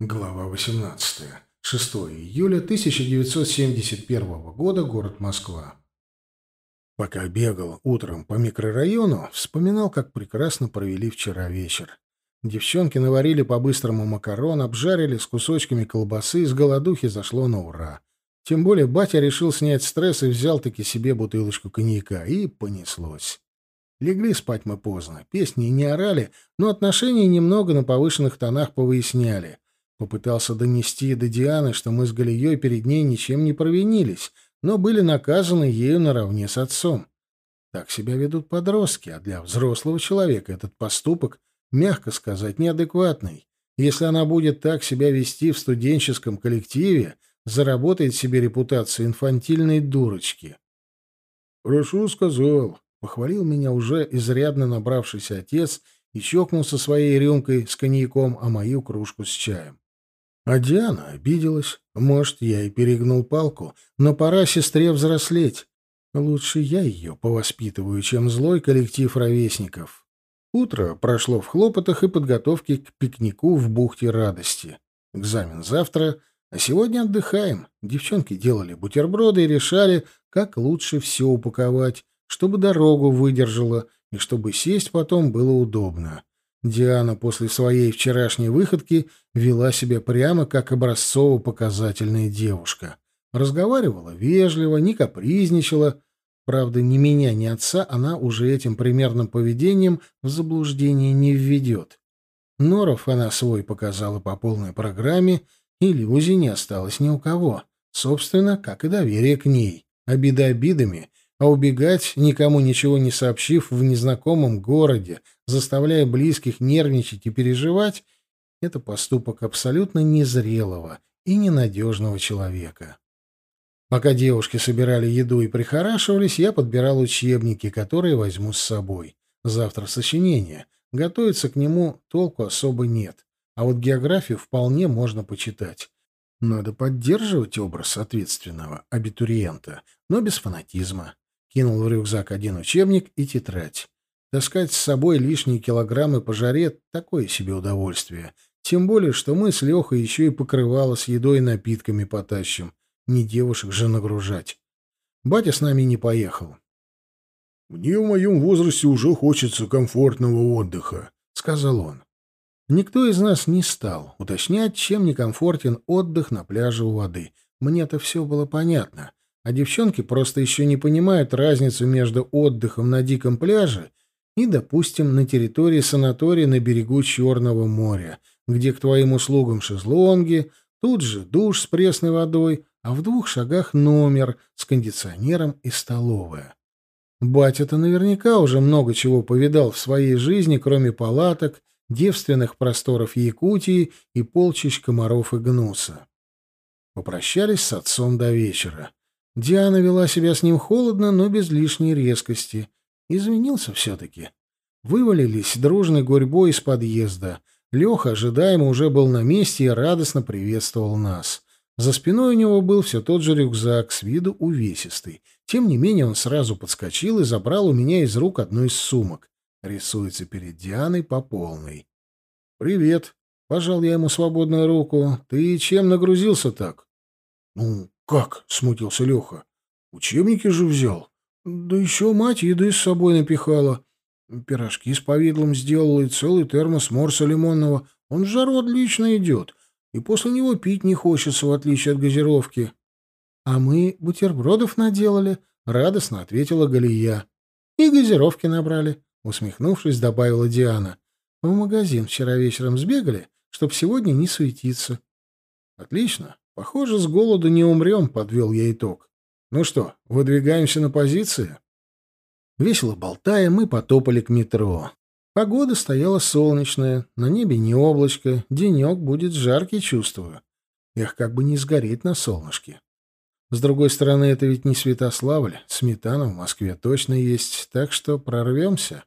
Глава 18. 6 июля 1971 года. Город Москва. Пока бегал утром по микрорайону, вспоминал, как прекрасно провели вчера вечер. Девчонки наварили по-быстрому макарон, обжарили с кусочками колбасы, с голодухи зашло на ура. Тем более батя решил снять стресс и взял-таки себе бутылочку коньяка, и понеслось. Легли спать мы поздно, песни не орали, но отношения немного на повышенных тонах повыясняли — Попытался донести до Дианы, что мы с Галией перед ней ничем не провинились, но были наказаны ею наравне с отцом. Так себя ведут подростки, а для взрослого человека этот поступок, мягко сказать, неадекватный. Если она будет так себя вести в студенческом коллективе, заработает себе репутацию инфантильной дурочки. «Хорошо сказал», — похвалил меня уже изрядно набравшийся отец и чокнулся своей рюмкой с коньяком, а мою кружку с чаем. А Диана обиделась. Может, я и перегнул палку, но пора сестре взрослеть. Лучше я ее повоспитываю, чем злой коллектив ровесников. Утро прошло в хлопотах и подготовке к пикнику в бухте радости. Экзамен завтра, а сегодня отдыхаем. Девчонки делали бутерброды и решали, как лучше все упаковать, чтобы дорогу выдержала и чтобы сесть потом было удобно. Диана после своей вчерашней выходки вела себя прямо как образцово-показательная девушка. Разговаривала вежливо, не капризничала. Правда, ни меня, ни отца она уже этим примерным поведением в заблуждение не введет. Норов она свой показала по полной программе, иллюзий не осталось ни у кого. Собственно, как и доверие к ней. Обида обидами, а убегать, никому ничего не сообщив, в незнакомом городе, заставляя близких нервничать и переживать, это поступок абсолютно незрелого и ненадежного человека. Пока девушки собирали еду и прихорашивались, я подбирал учебники, которые возьму с собой. Завтра сочинение. Готовиться к нему толку особо нет. А вот географию вполне можно почитать. Надо поддерживать образ ответственного абитуриента, но без фанатизма. Кинул в рюкзак один учебник и тетрадь. Таскать с собой лишние килограммы по жаре — такое себе удовольствие. Тем более, что мы с Лехой еще и покрывало с едой и напитками потащим. Не девушек же нагружать. Батя с нами не поехал. «Мне в моем возрасте уже хочется комфортного отдыха», — сказал он. Никто из нас не стал уточнять, чем некомфортен отдых на пляже у воды. Мне-то все было понятно а девчонки просто еще не понимают разницу между отдыхом на диком пляже и, допустим, на территории санатория на берегу Черного моря, где к твоим услугам шезлонги, тут же душ с пресной водой, а в двух шагах номер с кондиционером и столовая. Батя-то наверняка уже много чего повидал в своей жизни, кроме палаток, девственных просторов Якутии и полчищ комаров и гнуса. Попрощались с отцом до вечера. Диана вела себя с ним холодно, но без лишней резкости. Извинился все-таки. Вывалились дружной гурьбой из подъезда. Леха ожидаемо уже был на месте и радостно приветствовал нас. За спиной у него был все тот же рюкзак, с виду увесистый. Тем не менее он сразу подскочил и забрал у меня из рук одну из сумок. Рисуется перед Дианой по полной. «Привет», — пожал я ему свободную руку. «Ты чем нагрузился так?» «Ну, «Как?» — смутился Леха. «Учебники же взял. Да еще мать еды с собой напихала. Пирожки с повидлом сделала и целый термос морса лимонного. Он в жару отлично идет. И после него пить не хочется, в отличие от газировки». «А мы бутербродов наделали», — радостно ответила Галия. «И газировки набрали», — усмехнувшись, добавила Диана. «В магазин вчера вечером сбегали, чтоб сегодня не суетиться». «Отлично. Похоже, с голоду не умрем, подвел я итог. Ну что, выдвигаемся на позиции? Весело болтая, мы потопали к метро. Погода стояла солнечная, на небе не облачко, денек будет жаркий, чувствую. Эх, как бы не сгореть на солнышке. С другой стороны, это ведь не Святославль, сметана в Москве точно есть, так что прорвемся.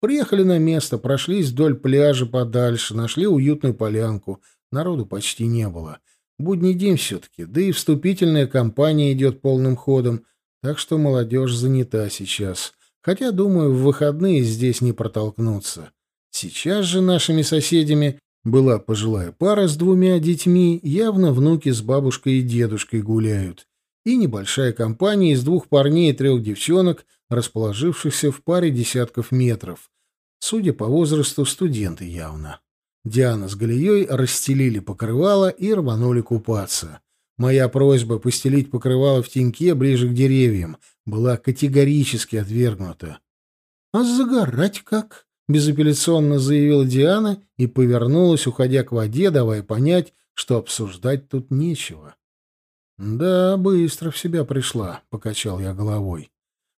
Приехали на место, прошлись вдоль пляжа подальше, нашли уютную полянку. Народу почти не было. Будний день все-таки, да и вступительная кампания идет полным ходом, так что молодежь занята сейчас. Хотя, думаю, в выходные здесь не протолкнуться. Сейчас же нашими соседями Была пожилая пара с двумя детьми, явно внуки с бабушкой и дедушкой гуляют, и небольшая компания из двух парней и трех девчонок, расположившихся в паре десятков метров. Судя по возрасту, студенты явно. Диана с Галией расстелили покрывало и рванули купаться. Моя просьба постелить покрывало в теньке ближе к деревьям была категорически отвергнута. «А загорать как?» — безапелляционно заявила Диана и повернулась, уходя к воде, давая понять, что обсуждать тут нечего. «Да, быстро в себя пришла», — покачал я головой.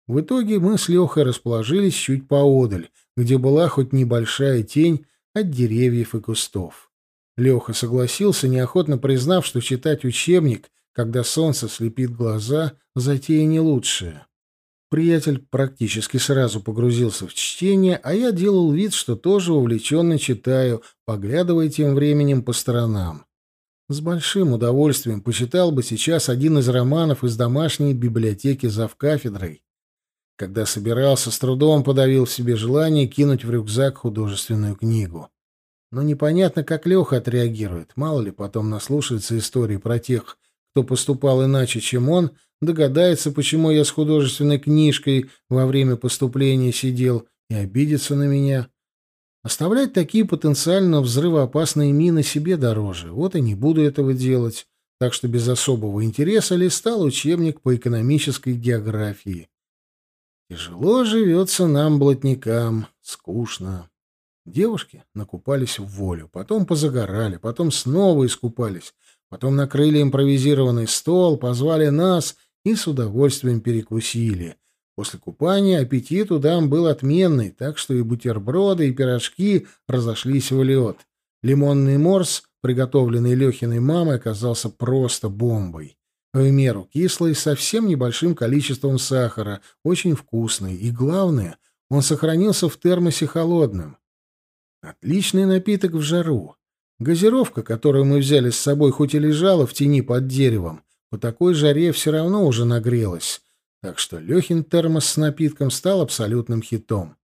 В итоге мы с Лехой расположились чуть поодаль, где была хоть небольшая тень от деревьев и кустов. Леха согласился, неохотно признав, что читать учебник, когда солнце слепит глаза, затея не лучшая. Приятель практически сразу погрузился в чтение, а я делал вид, что тоже увлеченно читаю, поглядывая тем временем по сторонам. С большим удовольствием почитал бы сейчас один из романов из домашней библиотеки завкафедрой. Когда собирался, с трудом подавил в себе желание кинуть в рюкзак художественную книгу. Но непонятно, как Леха отреагирует. Мало ли потом наслушается истории про тех, кто поступал иначе, чем он, догадается, почему я с художественной книжкой во время поступления сидел, и обидится на меня. Оставлять такие потенциально взрывоопасные мины себе дороже. Вот и не буду этого делать. Так что без особого интереса листал учебник по экономической географии. Тяжело живется нам, блатникам, скучно. Девушки накупались в волю, потом позагорали, потом снова искупались, потом накрыли импровизированный стол, позвали нас и с удовольствием перекусили — После купания аппетит у дам был отменный, так что и бутерброды, и пирожки разошлись в лед. Лимонный морс, приготовленный Лехиной мамой, оказался просто бомбой. В меру кислый, с совсем небольшим количеством сахара, очень вкусный, и, главное, он сохранился в термосе холодным. Отличный напиток в жару. Газировка, которую мы взяли с собой, хоть и лежала в тени под деревом, по такой жаре все равно уже нагрелась так что Лехин термос с напитком стал абсолютным хитом.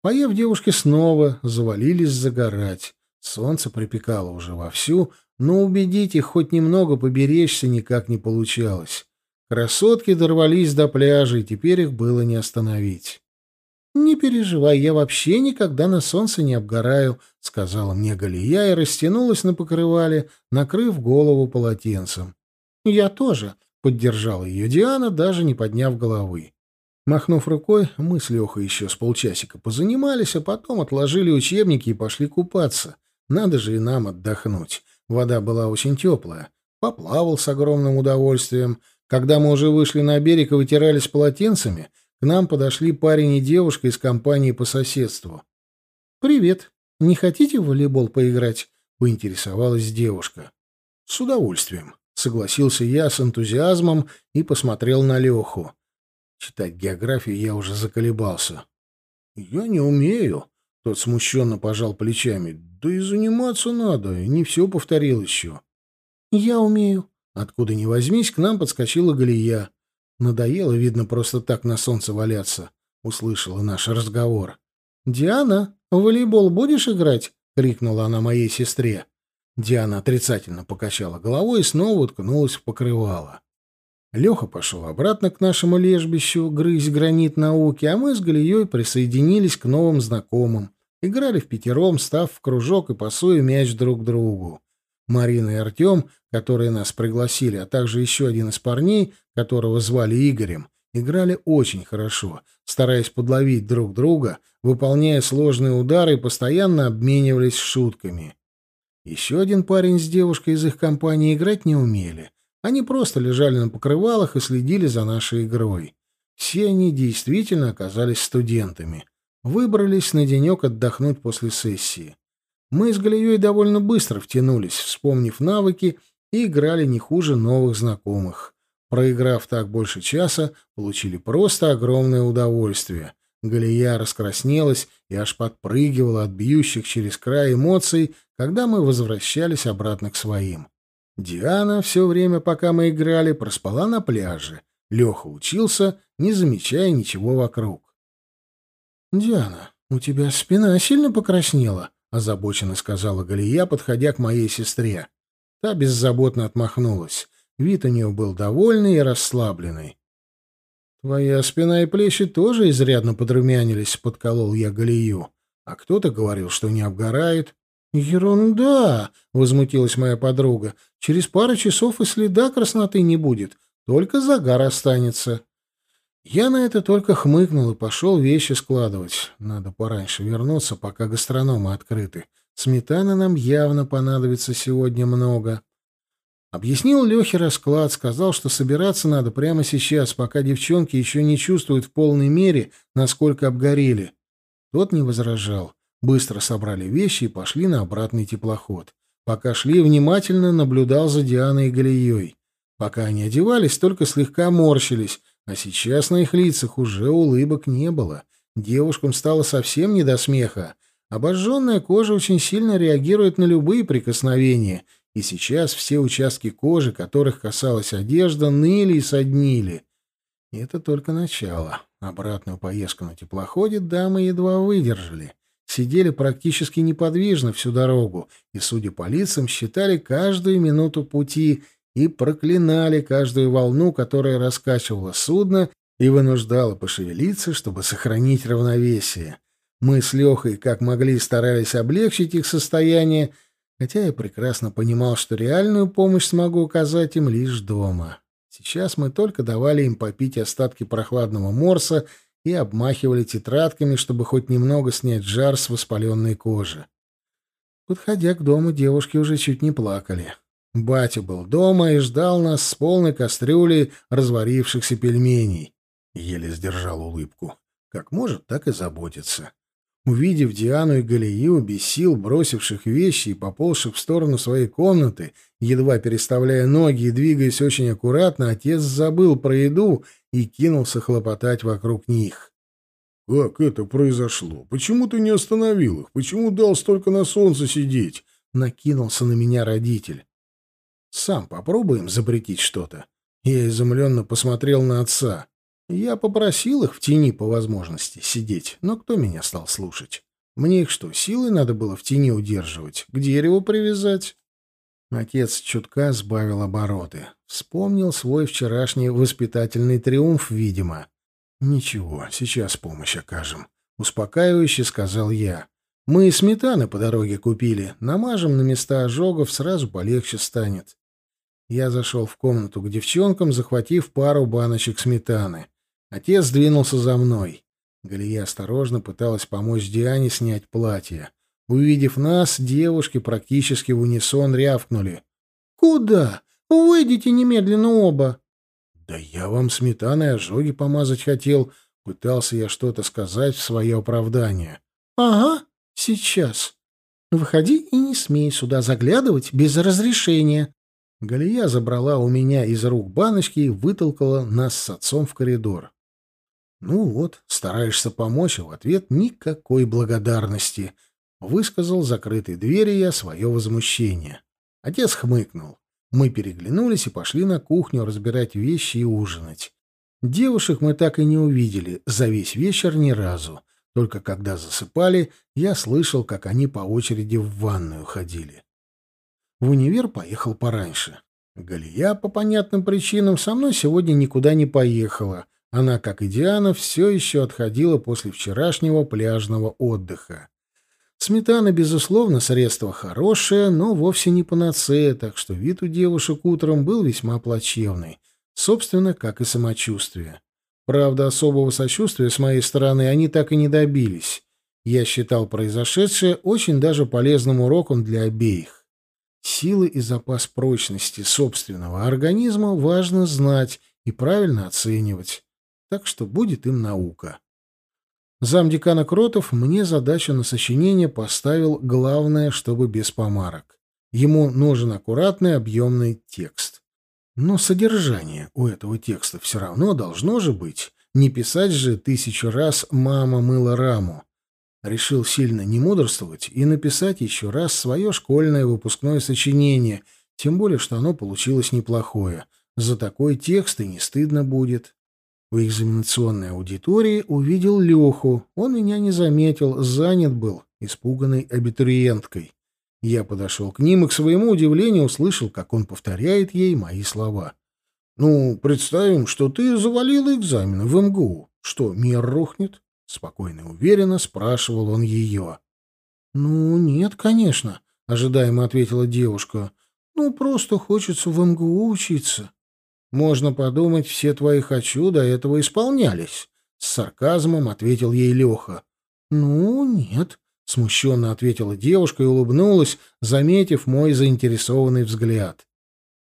Поев, девушки снова завалились загорать. Солнце припекало уже вовсю, но убедить их хоть немного поберечься никак не получалось. Красотки дорвались до пляжа, и теперь их было не остановить. «Не переживай, я вообще никогда на солнце не обгораю», — сказала мне Галия и растянулась на покрывале, накрыв голову полотенцем. «Я тоже», — поддержала ее Диана, даже не подняв головы. Махнув рукой, мы с Лехой еще с полчасика позанимались, а потом отложили учебники и пошли купаться. Надо же и нам отдохнуть. Вода была очень теплая. Поплавал с огромным удовольствием. Когда мы уже вышли на берег и вытирались полотенцами, к нам подошли парень и девушка из компании по соседству. «Привет. Не хотите в волейбол поиграть?» — поинтересовалась девушка. «С удовольствием», Согласился я с энтузиазмом и посмотрел на Леху. Читать географию я уже заколебался. «Я не умею», — тот смущенно пожал плечами. «Да и заниматься надо, не все повторил еще». «Я умею». Откуда ни возьмись, к нам подскочила Галия. Надоело, видно, просто так на солнце валяться. Услышала наш разговор. «Диана, в волейбол будешь играть?» — крикнула она моей сестре. Диана отрицательно покачала головой и снова уткнулась в покрывало. Леха пошел обратно к нашему лежбищу, грызть гранит науки, а мы с Галией присоединились к новым знакомым. Играли в пятером, став в кружок и пасуя мяч друг другу. Марина и Артем, которые нас пригласили, а также еще один из парней, которого звали Игорем, играли очень хорошо, стараясь подловить друг друга, выполняя сложные удары и постоянно обменивались шутками. Еще один парень с девушкой из их компании играть не умели. Они просто лежали на покрывалах и следили за нашей игрой. Все они действительно оказались студентами. Выбрались на денек отдохнуть после сессии. Мы с Галией довольно быстро втянулись, вспомнив навыки, и играли не хуже новых знакомых. Проиграв так больше часа, получили просто огромное удовольствие. Галия раскраснелась и аж подпрыгивала от бьющих через край эмоций, когда мы возвращались обратно к своим. Диана все время, пока мы играли, проспала на пляже. Леха учился, не замечая ничего вокруг. «Диана, у тебя спина сильно покраснела?» — озабоченно сказала Галия, подходя к моей сестре. Та беззаботно отмахнулась. Вид у нее был довольный и расслабленный. «Твоя спина и плечи тоже изрядно подрумянились», — подколол я Галию. «А кто-то говорил, что не обгорает». «Ерунда!» — возмутилась моя подруга. «Через пару часов и следа красноты не будет, только загар останется». Я на это только хмыкнул и пошел вещи складывать. Надо пораньше вернуться, пока гастрономы открыты. Сметаны нам явно понадобится сегодня много. Объяснил Лехе расклад, сказал, что собираться надо прямо сейчас, пока девчонки еще не чувствуют в полной мере, насколько обгорели. Тот не возражал. Быстро собрали вещи и пошли на обратный теплоход. Пока шли, внимательно наблюдал за Дианой и Галией. Пока они одевались, только слегка морщились, а сейчас на их лицах уже улыбок не было. Девушкам стало совсем не до смеха. Обожженная кожа очень сильно реагирует на любые прикосновения, и сейчас все участки кожи, которых касалась одежда, ныли и соднили. И это только начало. Обратную поездку на теплоходе дамы едва выдержали сидели практически неподвижно всю дорогу и, судя по лицам, считали каждую минуту пути и проклинали каждую волну, которая раскачивала судно и вынуждала пошевелиться, чтобы сохранить равновесие. Мы с Лехой, как могли, старались облегчить их состояние, хотя я прекрасно понимал, что реальную помощь смогу оказать им лишь дома. Сейчас мы только давали им попить остатки прохладного морса и обмахивали тетрадками, чтобы хоть немного снять жар с воспаленной кожи. Подходя к дому, девушки уже чуть не плакали. Батя был дома и ждал нас с полной кастрюлей разварившихся пельменей. Еле сдержал улыбку. Как может, так и заботится. Увидев Диану и Галию, без сил бросивших вещи и поползших в сторону своей комнаты, едва переставляя ноги и двигаясь очень аккуратно, отец забыл про еду и кинулся хлопотать вокруг них. «Как это произошло? Почему ты не остановил их? Почему дал столько на солнце сидеть?» — накинулся на меня родитель. «Сам попробуем запретить что-то». Я изумленно посмотрел на отца. Я попросил их в тени по возможности сидеть, но кто меня стал слушать? Мне их что, силой надо было в тени удерживать, к дереву привязать? Отец чутка сбавил обороты. Вспомнил свой вчерашний воспитательный триумф, видимо. «Ничего, сейчас помощь окажем», — успокаивающе сказал я. «Мы и сметаны по дороге купили. Намажем на места ожогов, сразу полегче станет». Я зашел в комнату к девчонкам, захватив пару баночек сметаны. Отец двинулся за мной. Галия осторожно пыталась помочь Диане снять платье. Увидев нас, девушки практически в унисон рявкнули. «Куда? Выйдите немедленно оба!» «Да я вам сметаной ожоги помазать хотел», — пытался я что-то сказать в свое оправдание. «Ага, сейчас. Выходи и не смей сюда заглядывать без разрешения». Галия забрала у меня из рук баночки и вытолкала нас с отцом в коридор. «Ну вот, стараешься помочь, а в ответ никакой благодарности», — высказал закрытой двери я свое возмущение. Отец хмыкнул. Мы переглянулись и пошли на кухню разбирать вещи и ужинать. Девушек мы так и не увидели за весь вечер ни разу. Только когда засыпали, я слышал, как они по очереди в ванную ходили. В универ поехал пораньше. Галия, по понятным причинам, со мной сегодня никуда не поехала — она, как и Диана, все еще отходила после вчерашнего пляжного отдыха. Сметана, безусловно, средство хорошее, но вовсе не панацея, так что вид у девушек утром был весьма плачевный, собственно, как и самочувствие. Правда, особого сочувствия с моей стороны они так и не добились. Я считал произошедшее очень даже полезным уроком для обеих. Силы и запас прочности собственного организма важно знать и правильно оценивать так что будет им наука. Замдекана Кротов мне задачу на сочинение поставил главное, чтобы без помарок. Ему нужен аккуратный объемный текст. Но содержание у этого текста все равно должно же быть. Не писать же тысячу раз «мама мыла раму». Решил сильно не мудрствовать и написать еще раз свое школьное выпускное сочинение, тем более, что оно получилось неплохое. За такой текст и не стыдно будет. У экзаменационной аудитории увидел Леху. Он меня не заметил, занят был, испуганной абитуриенткой. Я подошел к ним и, к своему удивлению, услышал, как он повторяет ей мои слова. «Ну, представим, что ты завалила экзамены в МГУ. Что, мир рухнет?» Спокойно и уверенно спрашивал он ее. «Ну, нет, конечно», — ожидаемо ответила девушка. «Ну, просто хочется в МГУ учиться». «Можно подумать, все твои «хочу» до этого исполнялись», — с сарказмом ответил ей Леха. «Ну, нет», — смущенно ответила девушка и улыбнулась, заметив мой заинтересованный взгляд.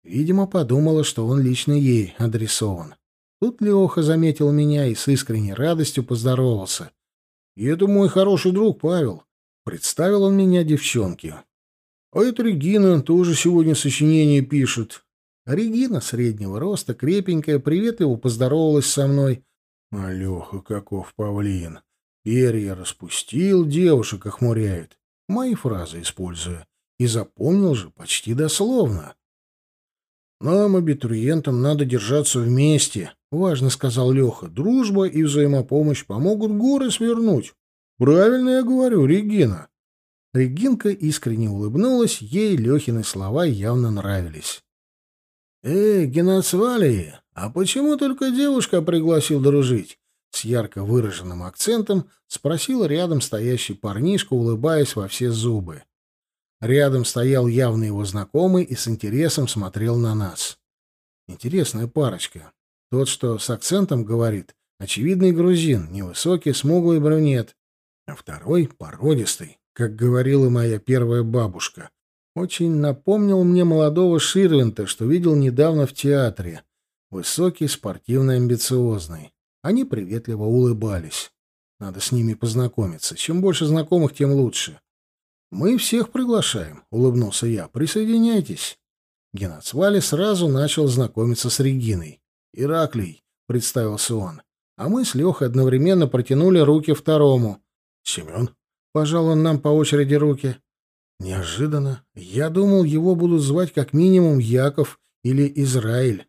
Видимо, подумала, что он лично ей адресован. Тут Леха заметил меня и с искренней радостью поздоровался. «И это мой хороший друг Павел. Представил он меня девчонке. А это Регина, тоже сегодня сочинение пишет. Регина среднего роста, крепенькая, приветливо поздоровалась со мной. Алёха, каков павлин. Перья распустил, девушек охмуряет. Мои фразы используя. И запомнил же почти дословно. «Нам, абитуриентам, надо держаться вместе», — важно сказал Леха. «Дружба и взаимопомощь помогут горы свернуть». «Правильно я говорю, Регина». Регинка искренне улыбнулась, ей Лехины слова явно нравились. «Эй, Геноцвалии, а почему только девушка пригласил дружить?» С ярко выраженным акцентом спросил рядом стоящий парнишка, улыбаясь во все зубы. Рядом стоял явно его знакомый и с интересом смотрел на нас. Интересная парочка. Тот, что с акцентом говорит, очевидный грузин, невысокий, смуглый брюнет, а второй — породистый, как говорила моя первая бабушка, очень напомнил мне молодого Ширвинта, что видел недавно в театре. Высокий, спортивный, амбициозный. Они приветливо улыбались. Надо с ними познакомиться. Чем больше знакомых, тем лучше. «Мы всех приглашаем», — улыбнулся я. «Присоединяйтесь». Геннадсвали сразу начал знакомиться с Региной. «Ираклий», — представился он. А мы с Лехой одновременно протянули руки второму. «Семен», — пожал он нам по очереди руки. Неожиданно. Я думал, его будут звать как минимум Яков или Израиль.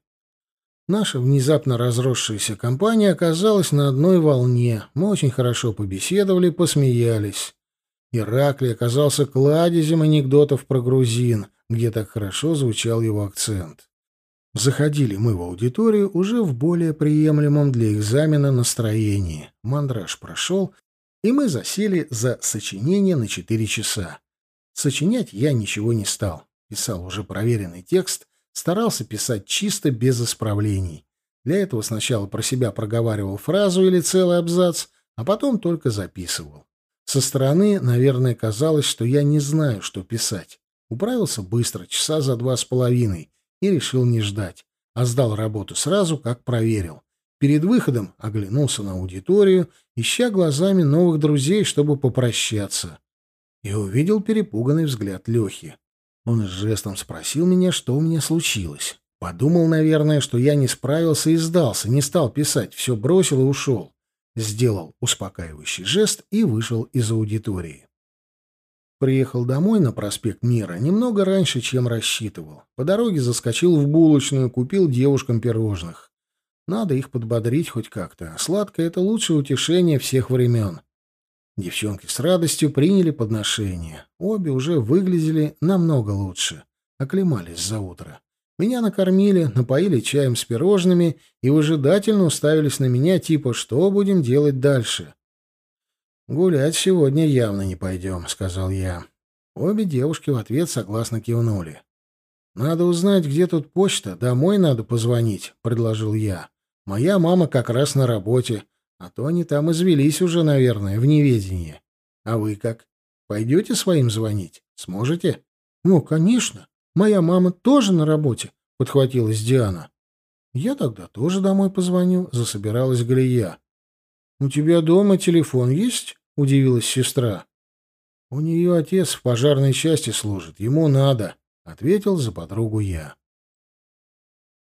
Наша внезапно разросшаяся компания оказалась на одной волне. Мы очень хорошо побеседовали, посмеялись. Ираклий оказался кладезем анекдотов про грузин, где так хорошо звучал его акцент. Заходили мы в аудиторию уже в более приемлемом для экзамена настроении. Мандраж прошел, и мы засели за сочинение на четыре часа. Сочинять я ничего не стал. Писал уже проверенный текст, старался писать чисто, без исправлений. Для этого сначала про себя проговаривал фразу или целый абзац, а потом только записывал. Со стороны, наверное, казалось, что я не знаю, что писать. Управился быстро, часа за два с половиной, и решил не ждать, а сдал работу сразу, как проверил. Перед выходом оглянулся на аудиторию, ища глазами новых друзей, чтобы попрощаться и увидел перепуганный взгляд Лехи. Он жестом спросил меня, что у меня случилось. Подумал, наверное, что я не справился и сдался, не стал писать, все бросил и ушел. Сделал успокаивающий жест и вышел из аудитории. Приехал домой на проспект Мира немного раньше, чем рассчитывал. По дороге заскочил в булочную, купил девушкам пирожных. Надо их подбодрить хоть как-то. Сладкое — это лучшее утешение всех времен. Девчонки с радостью приняли подношение. Обе уже выглядели намного лучше. Оклемались за утро. Меня накормили, напоили чаем с пирожными и выжидательно уставились на меня, типа «что будем делать дальше?». «Гулять сегодня явно не пойдем», — сказал я. Обе девушки в ответ согласно кивнули. «Надо узнать, где тут почта, домой надо позвонить», — предложил я. «Моя мама как раз на работе. А то они там извелись уже, наверное, в неведении. А вы как? Пойдете своим звонить? Сможете? Ну, конечно. Моя мама тоже на работе, подхватилась Диана. Я тогда тоже домой позвоню, засобиралась Галия. У тебя дома телефон есть? удивилась сестра. У нее отец в пожарной части служит, ему надо, ответил за подругу я.